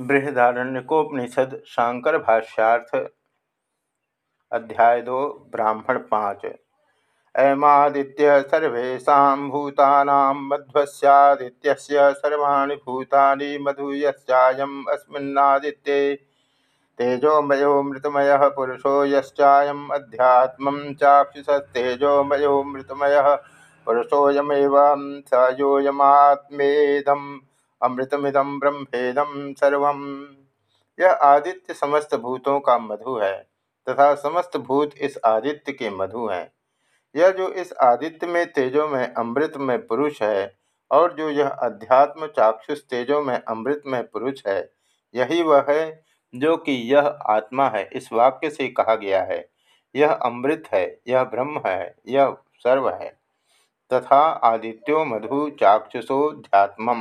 बृहदारण्यकोपनिषद शांकर भाष्यार्थ अध्याय दो, ब्राह्मण पाँच। अयमादित्य सर्वेशा भूतानां मध्वस्यादित्यस्य सर्वाणि भूतानि मधु यस्यायम् अस्मिन्नादित्ये तेजोमयो मृतमयः पुरुषो यश्चायम् अध्यात्मं चाक्षुषस्तेजोमयो मृतमयः पुरुषोऽयमेव स योऽयमात्मेदम् अमृतमिदम ब्रह्मेदम सर्व। यह आदित्य समस्त भूतों का मधु है, तथा समस्त भूत इस आदित्य के मधु हैं। यह जो इस आदित्य में तेजो में अमृत में पुरुष है, और जो यह अध्यात्म चाक्षुष तेजो में अमृत में पुरुष है, यही वह है जो कि यह आत्मा है, इस वाक्य से कहा गया है। यह अमृत है, यह ब्रह्म है, यह सर्व है, तथा आदित्यो मधु चाक्षुषो ध्यात्म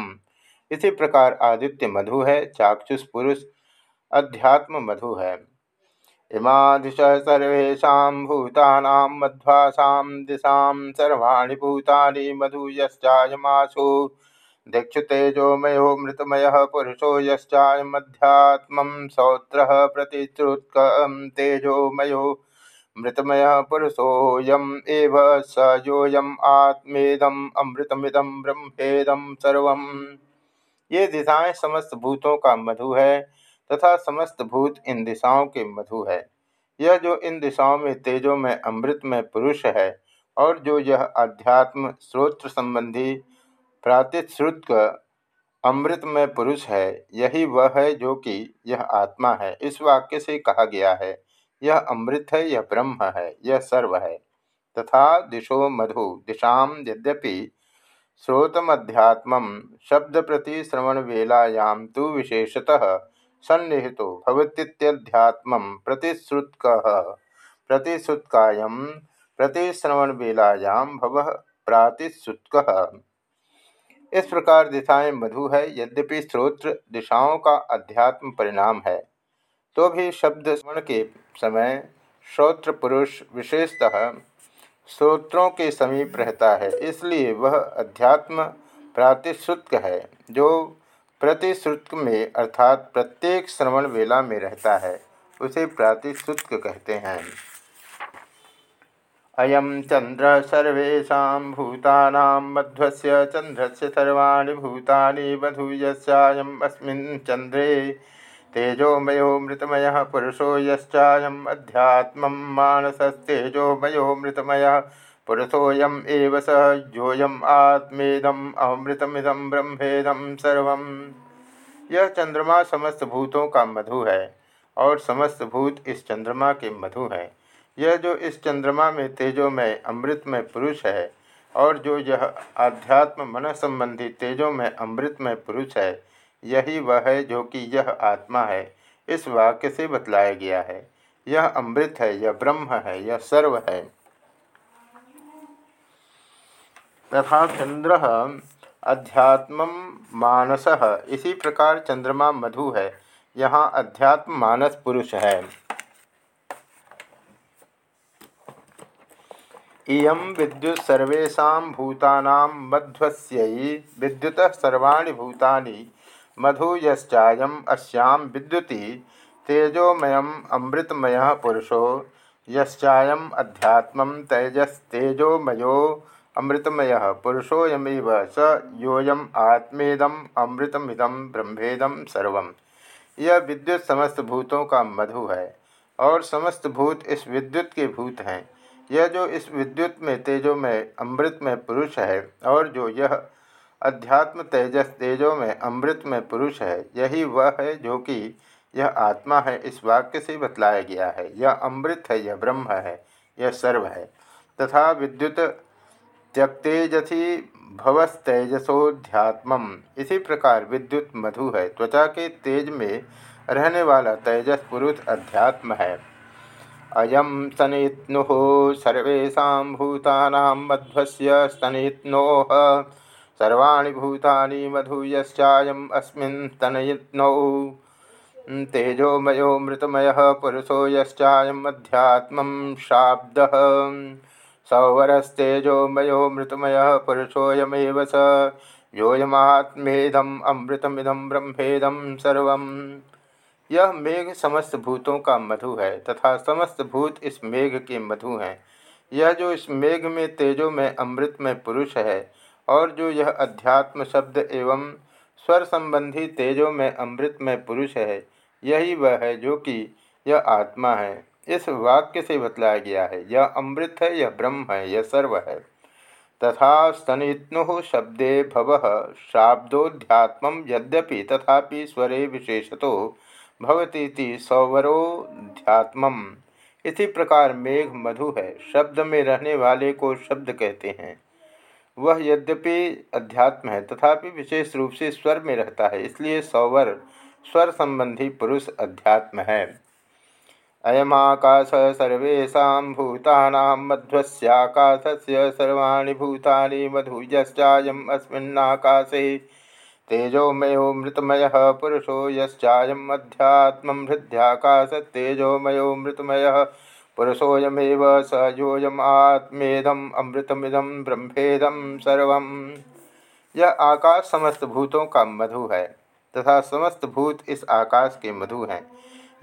इसी प्रकार आदित्य मधु है, चाक्षुष पुरुष अध्यात्म मधु है। इमादिश सर्वेशा भूता मध्वासा दिशा सर्वाणी भूतानि मधु यश्चायमासु दीक्षु तेजोमयो मृतमय पुरुषो यश्चायमध्यात्म सौत्र प्रतिश्रुत्क तेजोमयो मृतमय पुरुषोऽयम् एव स योऽयम् आत्मेदम् अमृतमिदं ब्रह्मेदं सर्वम्। ये दिशाएँ समस्त भूतों का मधु है तथा समस्त भूत इन दिशाओं के मधु है। यह जो इन दिशाओं में तेजों में, अमृत में पुरुष है और जो यह अध्यात्म स्रोत्र संबंधी प्रातिश्रुत अमृत में पुरुष है, यही वह है जो कि यह आत्मा है। इस वाक्य से कहा गया है, यह अमृत है, यह ब्रह्म है, यह सर्व है। तथा दिशो मधु दिशाम यद्यपि श्रोतमध्यात्म वेलायां तो विशेषतः सन्निहितो प्रतिश्रुतक। प्रतिश्रुतकायम प्रतिश्रवण वेलायां भव प्रातिश्रुतक। इस प्रकार दिशाएँ मधु है, यद्यपि श्रोत्र दिशाओं का अध्यात्म परिणाम है। तो भी शब्द श्रवण के समय श्रोत्र पुरुष विशेषतः श्रोत्रों के समीप रहता है। इसलिए वह अध्यात्म प्रातिश्रुत है, जो प्रतिश्रुत में अर्थात प्रत्येक श्रवण वेला में रहता है, उसे प्रातिश्रुत कहते हैं। अयम चंद्र सर्वेशा भूताना मध्व चंद्र से सर्वाणी भूतानि मधुयस्यायम अस्मिन् चंद्रे तेजोमयो मृतमय पुरुषो यश्चायम् अध्यात्मं मानसस्तेजोमयो मृतमय पुरुषोऽयम् एव स योऽयम् आत्मेदम् ब्रह्मेदम सर्व यह चंद्रमा समस्त भूतों का मधु है और समस्त भूत इस चंद्रमा के मधु है। यह जो इस चंद्रमा में तेजोमय, अमृतमय पुरुष है और जो यह आध्यात्म मन संबंधी तेजोमय, अमृतमय पुरुष है यही वह है जो कि यह आत्मा है। इस वाक्य से बतलाया गया है। यह अमृत है, यह ब्रह्म है, यह सर्व है। तथा चंद्र अध्यात्म मानस। इसी प्रकार चंद्रमा मधु है। यहाँ अध्यात्म मानस पुरुष है। इयं विद्युत सर्वेशा भूतानां मध्वस्यै। विद्युत सर्वाणी भूतानि। मधु यश्चायम अश्याम विद्युति तेजोमय अमृतमय पुरुषो, यश्चायम अध्यात्म तेजस्तेजोमयो अमृतमय पुरुषोयमेव स योयम आत्मेदम अमृतमिदम ब्रह्मेदम सर्व यह विद्युत समस्त भूतों का मधु है और समस्त भूत इस विद्युत के भूत हैं। यह जो इस विद्युत में, तेजो में, अमृत में पुरुष है और जो यह अध्यात्म तेजस तेजो में, अमृत में पुरुष है। यही वह है जो कि यह आत्मा है, इस वाक्य से बतलाया गया है। यह अमृत है, यह ब्रह्म है, यह सर्व है। तथा विद्युत त्यक्तेजसी भवस्तेजसोध्यात्म इसी प्रकार विद्युत मधु है। त्वचा के तेज में रहने वाला तेजस पुरुष अध्यात्म है। अयम स्तनित्नु सर्वेशा भूता मध्वस्य सर्वाणी भूतानि मधु यश्चायम् अस्मिन् तनयित्नौ। तेजोमयो मृतमयः पुरुषो यश्चायमध्यात्मं शाब्दः। सौवरस्तेजोमयो मृतमयः पुरुषोऽयमेव स। योयमात्मेदम अमृतमिदम ब्रह्मेदम सर्व यह मेघ समस्त भूतों का मधु है तथा समस्त भूत इस मेघ के मधु हैं। यह जो इस मेघ में, तेजो में, अमृत में पुरुष है और जो यह अध्यात्म शब्द एवं स्वर संबंधी तेजो में अमृत में पुरुष है, यही वह है जो कि यह आत्मा है। इस वाक्य से बतलाया गया है, यह अमृत है, यह ब्रह्म है, यह सर्व है। तथा स्तनित्नु शब्दे भव शाब्दोध्यात्म यद्यपि तथापि स्वरे विशेषतो भवती सौवरोध्यात्म इसी प्रकार मेघ मधु है, शब्द में रहने वाले को शब्द कहते हैं। वह यद्यपि अध्यात्म है, तथापि विशेष रूप से स्वर में रहता है, इसलिए सौवर स्वर संबंधी पुरुष अध्यात्म है। अयमाकाश सर्वेशा भूता मध्वस्याकाश से सर्वाणी भूतानि मधुयश्चायम अस्मिन्नाकाशे। तेजोमयो मृतमय पुरुषो यश्चायम अध्यात्म हृदयाकाश तेजोमयो मृतमय पुरुषोयमेव स योयम आत्मेदम अमृतमिदम ब्रह्मेदम सर्व यह आकाश समस्त भूतों का मधु है, तथा समस्त भूत इस आकाश के मधु हैं।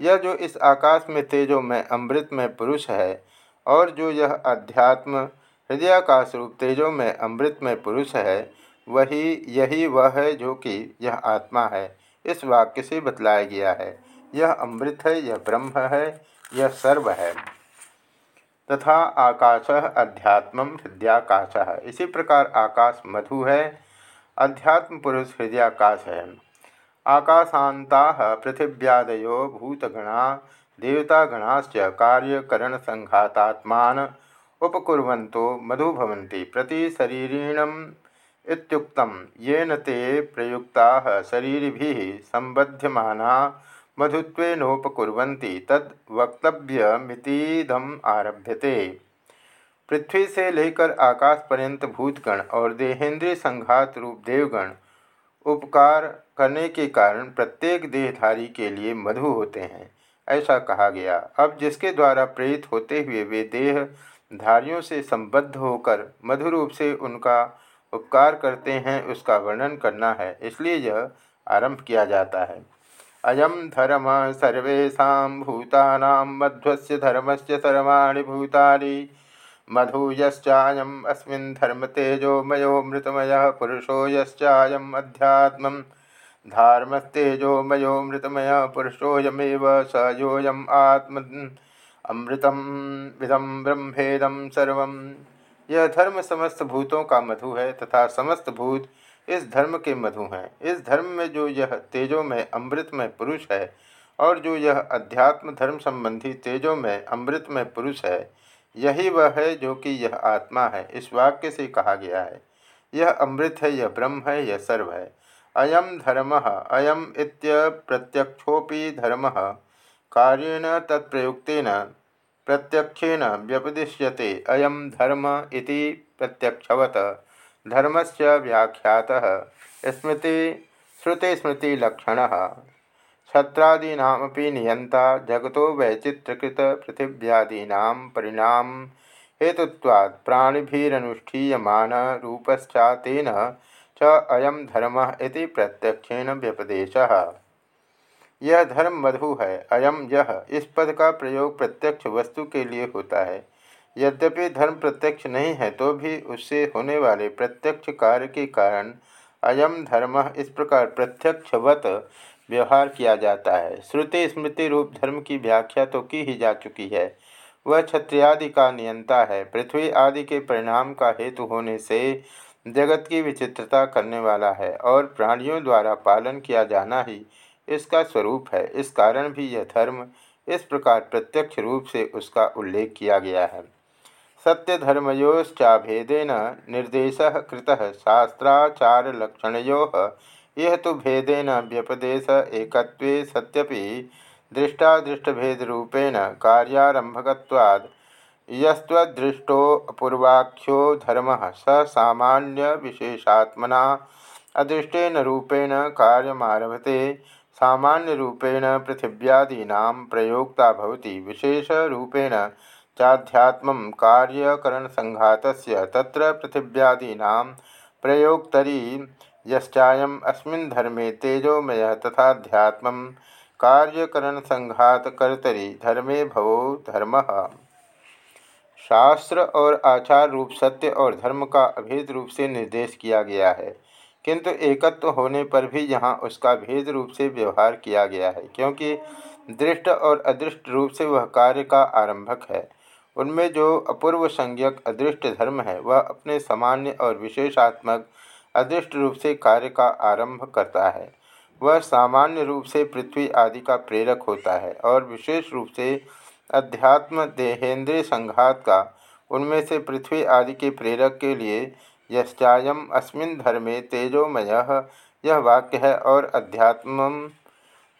यह जो इस आकाश में तेजो में अमृत में पुरुष है, और जो यह अध्यात्म हृदयाकाश रूप तेजो में अमृत में पुरुष है, वही, यही वह है जो कि यह आत्मा है। इस वाक्य से बतलाया गया है, यह अमृत है, यह ब्रह्म है, यह सर्व है। तथा आकाश अध्यात्म हृदयाकाश। इसी प्रकार आकाश मधु है, अध्यात्म पुरुष हृदयाकाश है। आकाशाता पृथिव्यादयो भूतगणा, देवतागणाश्च कार्यकरण संघातात्मान उपकुर्वन्तो मधुभवन्ति प्रति शरीरीणम इत्युक्तम। येन ते प्रयुक्ता शरीरिभिः संबध्यमाना मधुत्वेनोपकुर्वन्ति तद वक्तव्यमितीदम आरभ्यते। पृथ्वी से लेकर आकाश पर्यंत भूतगण और देहेंद्रीय संघात रूप देवगण उपकार करने के कारण प्रत्येक देहधारी के लिए मधु होते हैं, ऐसा कहा गया। अब जिसके द्वारा प्रेरित होते हुए वे देह धारियों से संबद्ध होकर मधु रूप से उनका उपकार करते हैं, उसका वर्णन करना है, इसलिए यह आरंभ किया जाता है। अयम धर्म सर्वेशा भूतानां मध्वस्य धर्मस्य सर्वाणि भूतानि। मधु यश्चायम् अस्मिन् धर्मतेजोमयोमृतमयः पुरुषो यश्चायम् अध्यात्मं। धार्मस्तेजोमयोमृतमयः पुरुषोऽयमेव स योऽयम् आत्म अमृतम विदम ब्रह्मेदम सर्व। यह धर्म समस्त भूतों का मधु है तथा समस्त भूत इस धर्म के मधु हैं। इस धर्म में जो यह तेजो में अमृत में पुरुष है और जो यह अध्यात्म धर्म संबंधी तेजो में अमृत में पुरुष है, यही वह है जो कि यह आत्मा है। इस वाक्य से कहा गया है, यह अमृत है, यह ब्रह्म है, यह सर्व है। अयम धर्म अयम इत्य प्रत्यक्षोपि धर्म। कार्येण तत्प्रयुक्तेन प्रत्यक्षेण व्यपदिश्यते। अयम धर्म इति प्रत्यक्षवत। धर्म से व्याख्या स्मृति श्रुतिस्मृतिलक्षण छत्रादीनामपि नियंता जगत वैचित्रकृत पृथिव्यादीना परिणाम। हेतुत्वात् प्राणिभिरनुष्ठीयमान रूपश्चातेन च अयम धर्म इति प्रत्यक्षेण व्यपदेश। यह धर्म मधु है अयम यह इस पद का प्रयोग प्रत्यक्ष वस्तु के लिए होता है। यद्यपि धर्म प्रत्यक्ष नहीं है तो भी उससे होने वाले प्रत्यक्ष कार्य के कारण अयम धर्म इस प्रकार प्रत्यक्षवत व्यवहार किया जाता है। श्रुति स्मृति रूप धर्म की व्याख्या तो की ही जा चुकी है। वह क्षत्रियादि का नियंता है। पृथ्वी आदि के परिणाम का हेतु होने से जगत की विचित्रता करने वाला है और प्राणियों द्वारा पालन किया जाना ही इसका स्वरूप है। इस कारण भी यह धर्म इस प्रकार प्रत्यक्ष रूप से उसका उल्लेख किया गया है। सत्यधर्मयोश्चाभेदेन निर्देश कृत शास्त्राचारलक्षणयो। यह तो भेदेन व्यपदेश एक सत्यपि दृष्टादृष्टभेदरूपेण कार्यारंभकवाद यस्त्वदृष्टोपूर्वाख्यो धर्म स सामान्य विशेषात्मना अदृष्टेन रूपेण कार्यमारभते सामान्य रूपेण पृथिव्यादीना प्रयोक्ता भवति। विशेषरूपेण चाध्यात्म कार्यकरण संघात तत्र पृथिव्यादीना प्रयोक्तरी यश्चायम अस्मिन् धर्मे तेजोमय तथाध्यात्म कार्यकरण संघात कर्तरी धर्मे भवो धर्म। शास्त्र और आचार रूप सत्य और धर्म का अभेद रूप से निर्देश किया गया है, किंतु एकत्व होने पर भी यहाँ उसका भेद रूप से व्यवहार किया गया है, क्योंकि दृष्ट और अदृष्ट रूप से वह कार्य का आरंभक है। उनमें जो अपूर्व संज्ञक अदृष्ट धर्म है, वह अपने सामान्य और विशेषात्मक अदृष्ट रूप से कार्य का आरंभ करता है। वह सामान्य रूप से पृथ्वी आदि का प्रेरक होता है और विशेष रूप से अध्यात्म देहेंद्रिय संघात का, उनमें से पृथ्वी आदि के प्रेरक के लिए यश्चायम अस्मिन धर्मे तेजोमय यह वाक्य है और अध्यात्म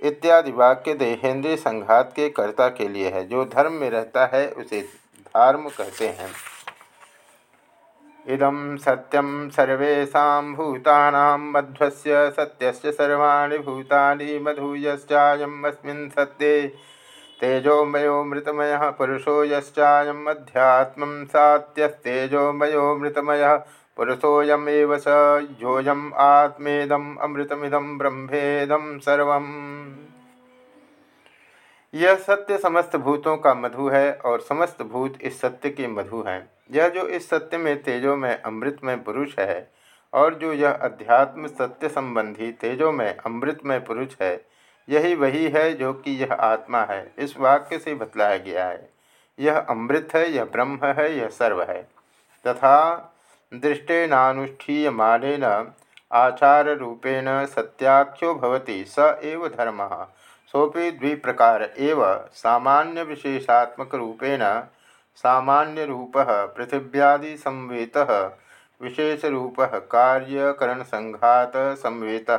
इत्यादि वाक्य देहेंद्रीय संघात के कर्ता के लिए है। जो धर्म में रहता है, उसे धर्म कहते हैं। इदम सत्यम सर्वेशा भूतानां मध्वस्य सत्यस्य सर्वाणि भूतानि मधुयश्चायमस्मिन् सत्ये। तेजोमयो मृतमयः पुरुषो यश्चायम् अध्यात्मं सात्यस्तेजोमयो मृतमयः पुरुषोयमेव स योऽयम् आत्मेदम् अमृतमिदं ब्रह्मेदं यह सत्य समस्त भूतों का मधु है और समस्त भूत इस सत्य के मधु हैं। यह जो इस सत्य में तेजो में अमृत में पुरुष है और जो यह अध्यात्म सत्य संबंधी तेजो में अमृत में पुरुष है, यही वही है जो कि यह आत्मा है। इस वाक्य से बतलाया गया है, यह अमृत है, यह ब्रह्म है, यह सर्व है। तथा दृष्टेनानुष्ठीयमानेन आचार रूपेण सत्याख्यो भवति स एव धर्म। सोपि द्विप्रकार एव सामान्य विशेषात्मक रूपेण सामान्य रूप पृथिव्यादि संवेत विशेष रूप कार्यकरण संघात संवेत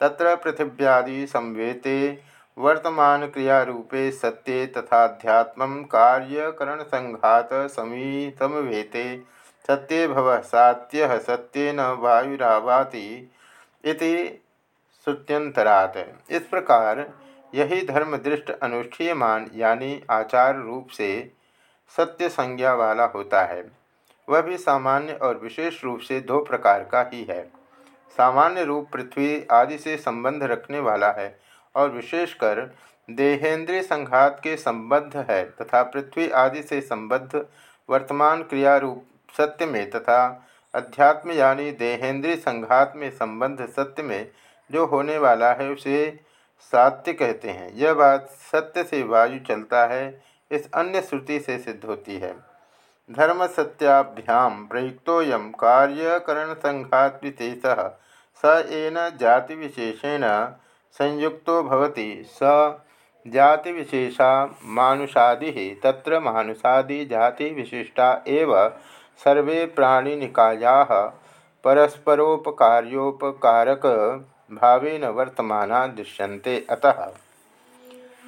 तत्र पृथिव्यादि संवेते वर्तमान क्रिया रूपे सत्ये तथाध्यात्म कार्यकरण संघात समी, समवेते। सत्ये भव, सात्य सत्यन वायुरावाति इति श्रुत्यंतरात इस प्रकार यही धर्म दृष्ट अनुष्ठीयमान यानी आचार रूप से सत्य संज्ञा वाला होता है। वह भी सामान्य और विशेष रूप से दो प्रकार का ही है। सामान्य रूप पृथ्वी आदि से संबंध रखने वाला है और विशेषकर देहेंद्रीय संघात के संबद्ध है तथा पृथ्वी आदि से संबद्ध वर्तमान क्रिया रूप सत्य में तथा अध्यात्म यानी देहेंद्रीय संघात में संबंध सत्य में जो होने वाला है उसे सात्य कहते हैं। यह बात सत्य से वायु चलता है, इस अन्य श्रुति से सिद्ध होती है। धर्म सत्याभ्याम प्रयुक्तोयम कार्यकरण संघात विशेष। स एन जाति विशेषेण संयुक्तो भवति। स जाति विशेषा मानुषादि, तत्र मानुषादि जाति विशिष्टा एव सर्वे प्राणिनिकाया परस्परोपकार्योपकारक भावेन वर्तमाना दृश्यन्ते अतः।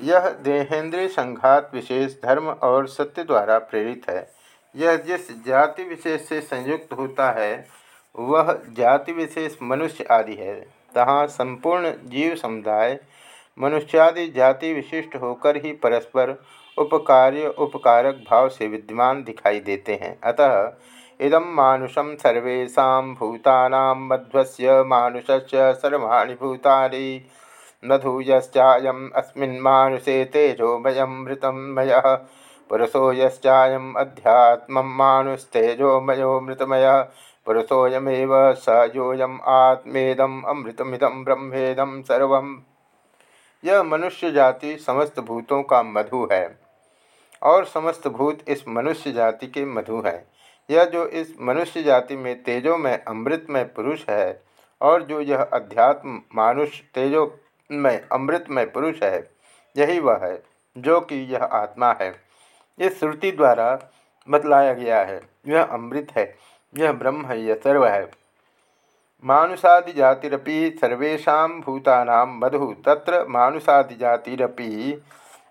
यह देहेंद्रिय संघात विशेष धर्म और सत्य द्वारा प्रेरित है। यह जिस जाति विशेष से संयुक्त होता है, वह जाति विशेष मनुष्य आदि है। तहाँ संपूर्ण जीव समुदाय मनुष्यादि जाति विशिष्ट होकर ही परस्पर उपकार्य उपकारक भाव से विद्यमान दिखाई देते हैं। अतः इदम मानुषम सर्वेशा भूता मध्वस्य मानुष्य सर्वाणी भूतानि। मधुयश्चायम् अस्मिन्मानुषे तेजोमयमृतमयः पुरुषो यश्चायम् अध्यात्मं मानुस्तेजोमयो मृतमयः। पुरुषोयमेव स योऽयम् आत्मेदम् अमृतमिदं ब्रह्मेदं सर्वम्। यह मनुष्य जाति समस्त भूतों का मधु है और समस्त भूत इस मनुष्य जाति के मधु हैं। यह जो इस मनुष्य जाति में तेजो में, अमृत में पुरुष है, और जो यह अध्यात्म मानुष तेजो में अमृतमय पुरुष है, यही वह है, जो कि यह आत्मा है। इस श्रुति द्वारा बतलाया गया है, यह अमृत है, यह ब्रह्म है, यह सर्व है। मानुषादि जातिरपि सर्वेशा भूता मधु तत्र मानुषादि जातिरपि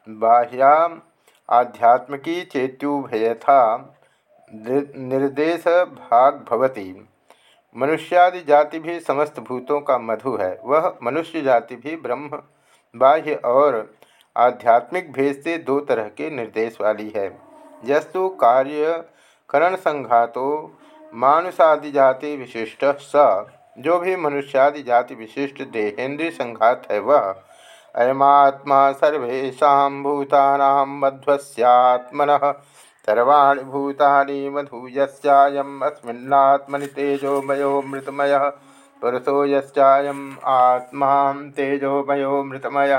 बाह्या आध्यात्मिकी चेत्युभयथा निर्देश भाग भवती मनुष्यादि जाति भी समस्त भूतों का मधु है। वह मनुष्य जाति भी ब्रह्म, बाह्य और आध्यात्मिक भेद से दो तरह के निर्देश वाली है। यस्तु कार्य करण संघातो मानुषादि जाति विशिष्ट स। जो भी मनुष्यादि जाति विशिष्ट देहेन्द्रीय संघात है, वह अयमात्मा सर्वेशा भूता मध्वस्यात्मन सर्वाणी भूतानि मधुयस्यायम् अस्मिन्नात्मनि तेजोमयो मृतमय पुरुषो यस्यायम् आत्मा तेजोमयो मृतमय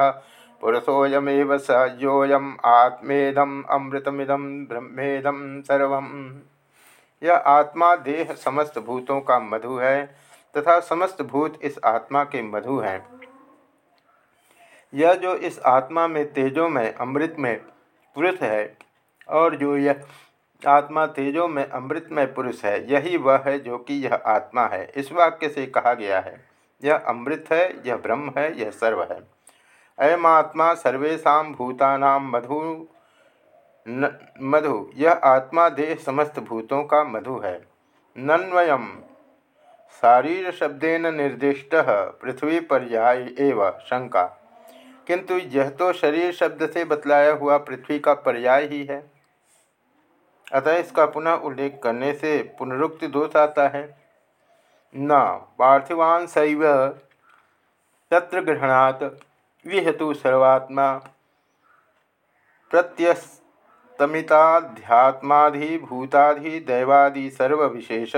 पुरुषोयमेव स योऽयम् आत्मेदम अमृतमिदम ब्रह्मेदम सर्व यह आत्मा देह समस्त भूतों का मधु है तथा समस्त भूत इस आत्मा के मधु हैं। यह जो इस आत्मा में तेजो में अमृत में पुरुष है और जो यह आत्मा तेजो में, अमृत में पुरुष है, यही वह है जो कि यह आत्मा है। इस वाक्य से कहा गया है, यह अमृत है, यह ब्रह्म है, यह सर्व है। अयमात्मा सर्वेशा भूताना मधु, न, मधु। यह आत्मा देह समस्त भूतों का मधु है। नन्वयम शारीर शब्देन निर्दिष्ट, पृथ्वी पर्याय एव शंका। किंतु यह तो शरीर शब्द से बतलाया हुआ पृथ्वी का पर्याय ही है। अतः इसका पुनः उल्लेख करने से पुनरुक्ति दोष आता है। न, पार्थिवान शैव तत्र ग्रहणात्, विहेतु सर्वात्मा प्रत्यस्तमिताध्यात्माधिभूताधिदैवादि सर्वविशेष,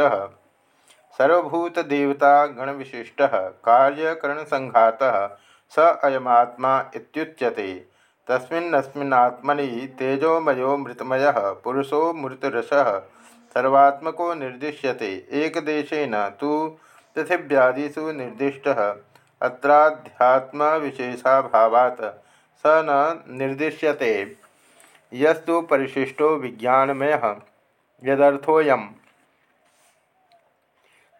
सर्वभूतदेवता गणविशिष्ट, कार्यकरणसंघात, स अयमात्मा इत्युच्यते। तस्मिन्नस्मिन्नात्मनि तेजोमयो मृतमय, पुरुषो मृतरसः, सर्वात्मको निर्दिश्यते, एकदेशेन तो पृथिव्यादिषु निर्दिष्टः। अत्राध्यात्म विशेषाभावात् स न निर्दिश्यते। यस्तु परिशिष्टो विज्ञानमय।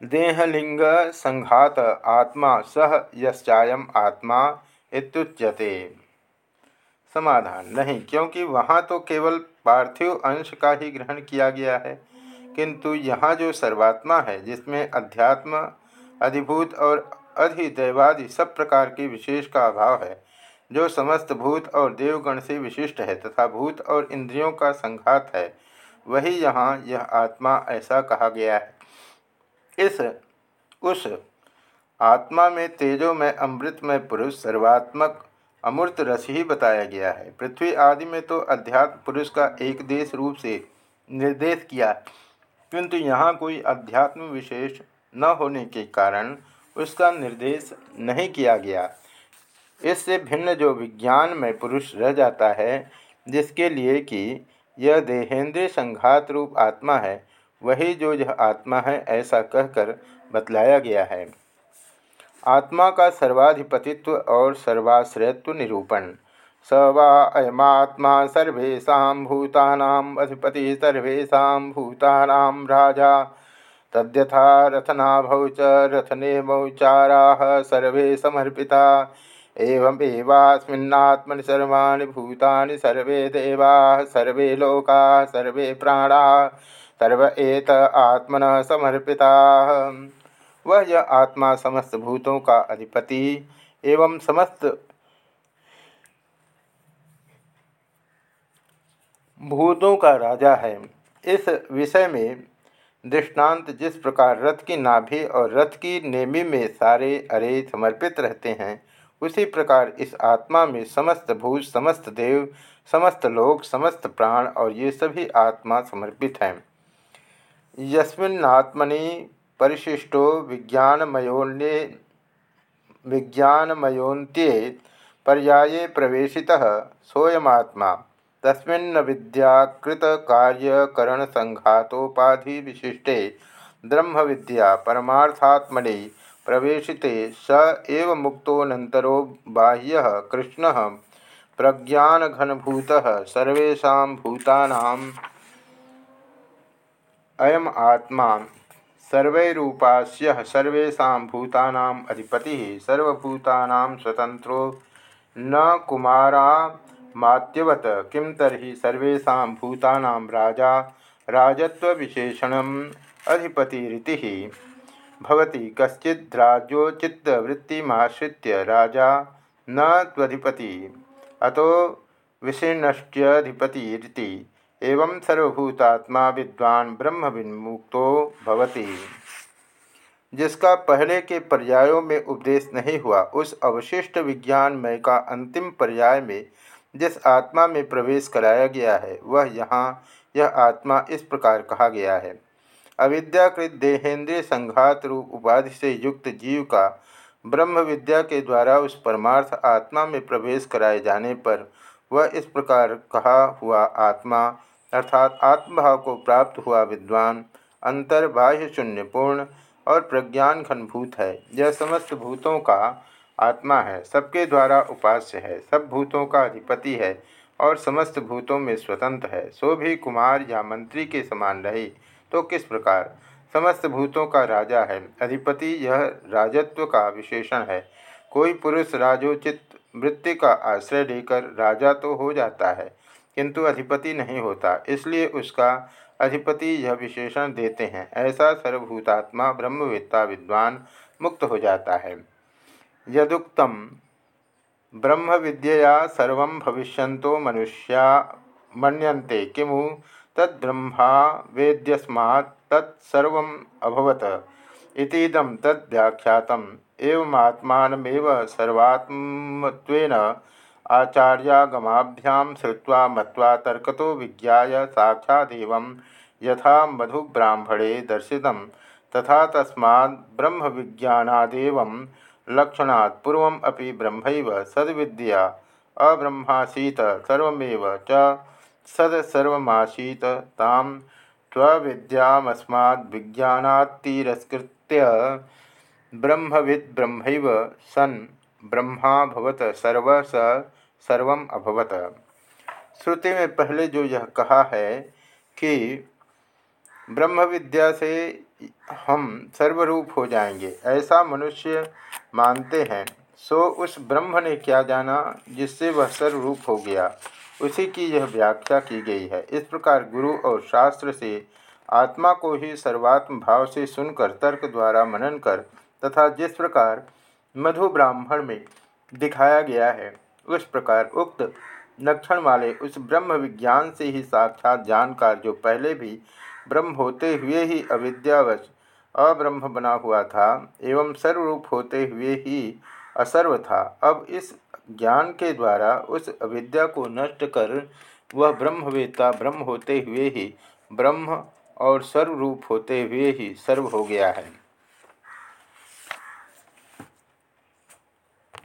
देहलिंग संघात आत्मा सह यश्चायम आत्मा इत्युच्यते। समाधान नहीं, क्योंकि वहाँ तो केवल पार्थिव अंश का ही ग्रहण किया गया है। किंतु यहाँ जो सर्वात्मा है, जिसमें अध्यात्म, अधिभूत और अधिदैवादि सब प्रकार के विशेष का अभाव है, जो समस्त भूत और देवगण से विशिष्ट है तथा भूत और इंद्रियों का संघात है, वही यहाँ यह आत्मा ऐसा कहा गया है। इस, उस आत्मा में तेजो में अमृत में पुरुष सर्वात्मक अमूर्त रस ही बताया गया है। पृथ्वी आदि में तो अध्यात्म पुरुष का एक देश रूप से निर्देश किया, किंतु यहाँ कोई अध्यात्म विशेष न होने के कारण उसका निर्देश नहीं किया गया। इससे भिन्न जो विज्ञान में पुरुष रह जाता है, जिसके लिए कि यह देहेंद्रीय संघात रूप आत्मा है, वही जो यह आत्मा है ऐसा कहकर बतलाया गया है। आत्मा का सर्वाधिपतित्व और सर्वाश्रयत्व निरूपण। स वा अयमात्मा सर्वेशा भूतानाम सर्वेशा भूतानाम राजा। तद्यथा रथनाभौ च रथनेमौचाराः सर्वे समर्पिता। एवमेवास्मिन्नात्मनि सर्वाणि भूतानि सर्वे देवाः, सर्वे लोकाः, सर्वे प्राणाः, सर्व एत आत्मन वह यह आत्मा समस्त भूतों का अधिपति एवं समस्त भूतों का राजा है। इस विषय में दृष्टांत जिस प्रकार रथ की नाभि और रथ की नेमी में सारे अरे समर्पित रहते हैं, उसी प्रकार इस आत्मा में समस्त भूत, समस्त देव, समस्त लोक, समस्त प्राण और ये सभी आत्मा समर्पित हैं। यस्मिन्नात्मनि परिशिष्टो विज्ञानमयोन्ये विज्ञानमयोन्त्ये पर्याये प्रवेशितः सोयमात्मा तस्मिन्न विद्याकृतकार्यकरणसंघातोपाधि विशिष्टे ब्रह्म विद्या परमार्थात्मने प्रवेशिते स एव मुक्तोनंतरो बाह्य कृष्ण प्रज्ञानघनभूतः सर्वेशा भूतानाम अयम आत्मा। सर्वैरूपास्य सर्वेशा भूतानाम स्वतंत्रो न कुमारा मात्यवत। किम तरी सर्वेशा भूतानां राजा राजत्वविशेषण अधिपतिरिति? भवति कश्चिद्राज्योचित्तवृत्तिमाश्रित्य राजा न त्वधिपति, अतो विषिण्यधिपतिरिति एवं सर्वभूतात्मा विद्वान ब्रह्म विन्मुक्तो भवति। जिसका पहले के पर्यायों में उपदेश नहीं हुआ, उस अवशिष्ट विज्ञानमय का अंतिम पर्याय में जिस आत्मा में प्रवेश कराया गया है, वह यहाँ, यह आत्मा इस प्रकार कहा गया है। अविद्याकृत देहेंद्रिय संघात रूप उपाधि से युक्त जीव का ब्रह्म विद्या के द्वारा उस परमार्थ आत्मा में प्रवेश कराए जाने पर, वह इस प्रकार कहा हुआ आत्मा अर्थात आत्मभाव को प्राप्त हुआ विद्वान, अंतर बाह्य शून्य पूर्ण और प्रज्ञान घनभूत है। यह समस्त भूतों का आत्मा है, सबके द्वारा उपास्य है, सब भूतों का अधिपति है और समस्त भूतों में स्वतंत्र है। सो भी कुमार या मंत्री के समान रहे तो किस प्रकार? समस्त भूतों का राजा है, अधिपति यह राजत्व का विशेषण है। कोई पुरुष राजोचित वृत्ति का आश्रय लेकर राजा तो हो जाता है किंतु अधिपति नहीं होता, इसलिए उसका अधिपति यह विशेषण देते हैं। ऐसा सर्वभूतात्मा ब्रह्मवेत्ता विद्वान मुक्त हो जाता है। यदुक्तम ब्रह्म विद्यया सर्व भविष्य मनुष्या मनते किमु तद्ब्रह्मा वेद्यस्मा तत्सर्वम् अभवत इतीदं तद्व्याख्यातम्। एवमात्मानमेव सर्वात्मत्वेन आचार्यागमाभ्यां श्रुत्वा मत्वा तर्कतो विज्ञाय साक्षादेवं यथा मधुब्राह्मणे दर्शितं, तथा तस्मात् ब्रह्मविज्ञानादेवं लक्षणात् पूर्वम् अपि ब्रह्मैव सद्विद्या, अब्रह्मासीत सर्वमेव च सदसर्वमासीत तां त्वविद्यामस्माद्विज्ञानात्तिरस्कृत्य ब्रह्मविद् ब्रह्मैव सन् ब्रह्माभवत सर्व स सर्वम अभवत। श्रुति में पहले जो यह कहा है कि ब्रह्म विद्या से हम सर्वरूप हो जाएँगे, ऐसा मनुष्य मानते हैं। सो उस ब्रह्म ने क्या जाना जिससे वह सर्वरूप हो गया? उसी की यह व्याख्या की गई है। इस प्रकार गुरु और शास्त्र से, आत्मा को ही सर्वात्म भाव से सुनकर, तर्क द्वारा मनन कर, तथा जिस प्रकार मधु ब्राह्मण में दिखाया गया है उस प्रकार उक्त लक्षण वाले उस ब्रह्म विज्ञान से ही साक्षात जानकार जो पहले भी ब्रह्म होते हुए ही अविद्यावश अब्रह्म बना हुआ था एवं सर्वरूप होते हुए ही असर्व था, अब इस ज्ञान के द्वारा उस अविद्या को नष्ट कर वह ब्रह्मवेत्ता ब्रह्म होते हुए ही ब्रह्म और सर्वरूप होते हुए ही सर्व हो गया है।